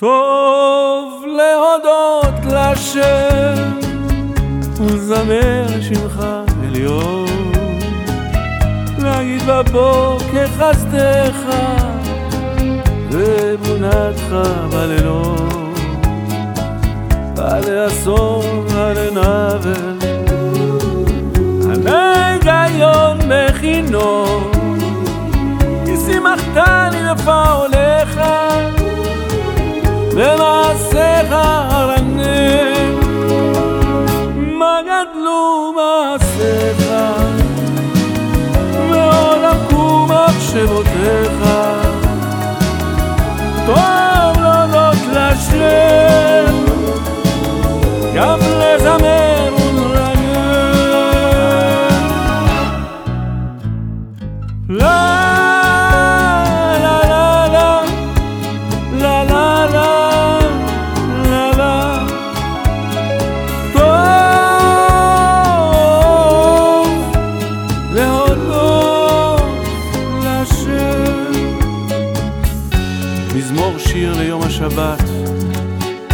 טוב להודות לשם ולזמר שמך עליון. להגיד בבוקר חסדך ואמונתך בלילות. ולעשור ולנבל הנגיון מכינו. כי שימחתני לפעולך ומעשיך הרנן מה גדלו מעשיך? ועולם קום מחשבותיך טוב להודות לשם גם לזמר ולנגן מזמור שיר ליום השבת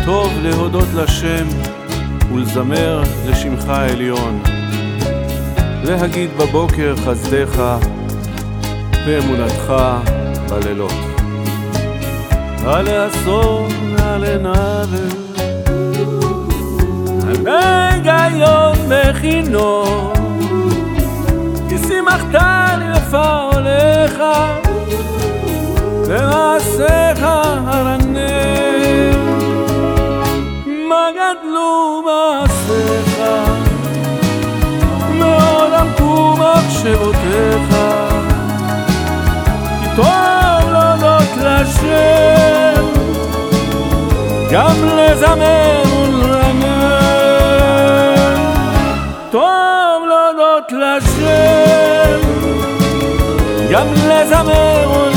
טוב להודות לשם ולזמר לשמך העליון להגיד בבוקר חסדך ואמונתך בלילות. הלעשור והלנבל, הנגיון מכינו, כי שימחתני לפעולך, גדלו מעשיך, מעולם קום מחשבותיך. טוב להודות לשם, גם לזמר ולנגן. טוב להודות לשם, גם לזמר